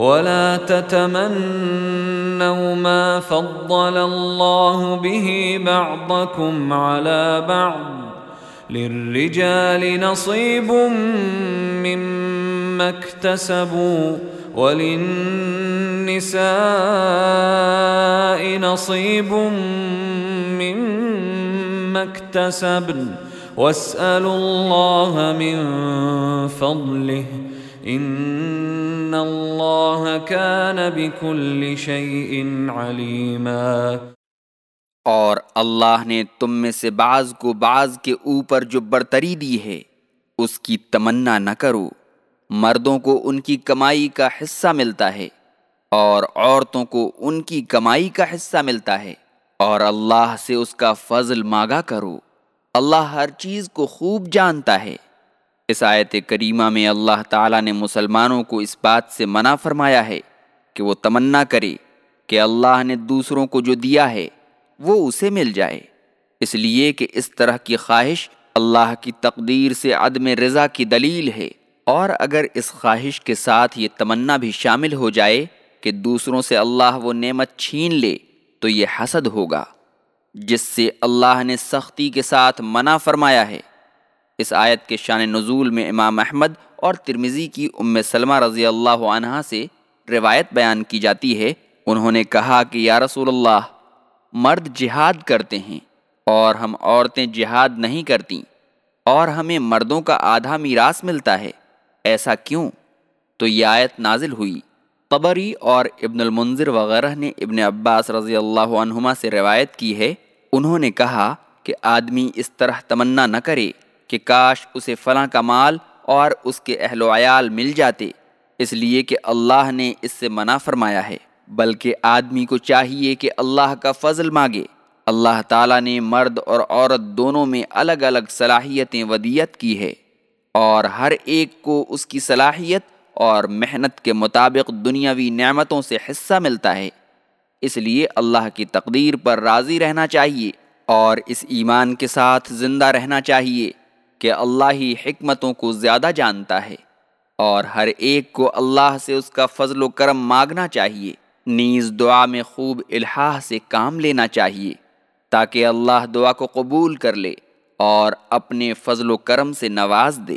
ولا تتمنوا ما فضل الله به بعضكم على بعض. للرجال نصيب مما اكتسبوا وللنساء نصيب مما اكتسبن. واسألوا الله من فضله. ان اللہ كان بكل شيء اور اللہ نے تم میں سے بعض کو بعض کے اوپر جو برتری دی ہے، اس کی تمنا نہ کرو۔ مردوں کو ان کی کمائی کا حصہ ملتا ہے اور عورتوں کو ان کی کمائی کا حصہ ملتا ہے۔ اور اللہ سے اس کا فضل مانگا کرو۔ اللہ ہر چیز کو خوب جانتا ہے۔ اس آیت کریمہ میں اللہ تعالیٰ نے مسلمانوں کو اس بات سے منع فرمایا ہے کہ وہ تمنا کرے کہ اللہ نے دوسروں کو جو دیا ہے وہ اسے مل جائے۔ اس لیے کہ اس طرح کی خواہش اللہ کی تقدیر سے عدم رضا کی دلیل ہے۔ اور اگر اس خواہش کے ساتھ یہ تمنا بھی شامل ہو جائے کہ دوسروں سے اللہ وہ نعمت چھین لے تو یہ حسد ہوگا۔ جس سے اللہ نے سختی کے ساتھ منع فرمایا ہے۔ اس آیت کے شان نزول میں امام احمد اور ترمیزی کی ام سلمہ رضی اللہ عنہ سے روایت بیان کی جاتی ہے۔ انہوں نے کہا کہ یا رسول اللہ، مرد جہاد کرتے ہیں اور ہم عورتیں جہاد نہیں کرتیں اور ہمیں مردوں کا آدھا میراث ملتا ہے، ایسا کیوں؟ تو یہ آیت نازل ہوئی۔ قبری اور ابن المنظر وغیرہ نے ابن عباس رضی اللہ عنہما سے روایت کی ہے۔ انہوں نے کہا کہ آدمی اس طرح تمنا نہ کرے۔ کہ کاش اسے فلاں کا مال اور اس کے اہل و عیال مل جاتے، اس لیے کہ اللہ نے اس سے منع فرمایا ہے۔ بلکہ آدمی کو چاہیے کہ اللہ کا فضل مانگے۔ اللہ تعالیٰ نے مرد اور عورت دونوں میں الگ الگ صلاحیتیں ودیت کی ہے۔ اور ہر ایک کو اس کی صلاحیت اور محنت کے مطابق دنیاوی نعمتوں سے حصہ ملتا ہے۔ اس لیے اللہ کی تقدیر پر راضی رہنا چاہیے اور اس ایمان کے ساتھ زندہ رہنا چاہیے۔ کہ اللہ ہی حکمتوں کو زیادہ جانتا ہے اور ہر ایک کو اللہ سے اس کا فضل و کرم مانگنا چاہیے۔ نیز دعا میں خوب الحاح سے کام لینا چاہیے تاکہ اللہ دعا کو قبول کر لے اور اپنے فضل و کرم سے نواز دے۔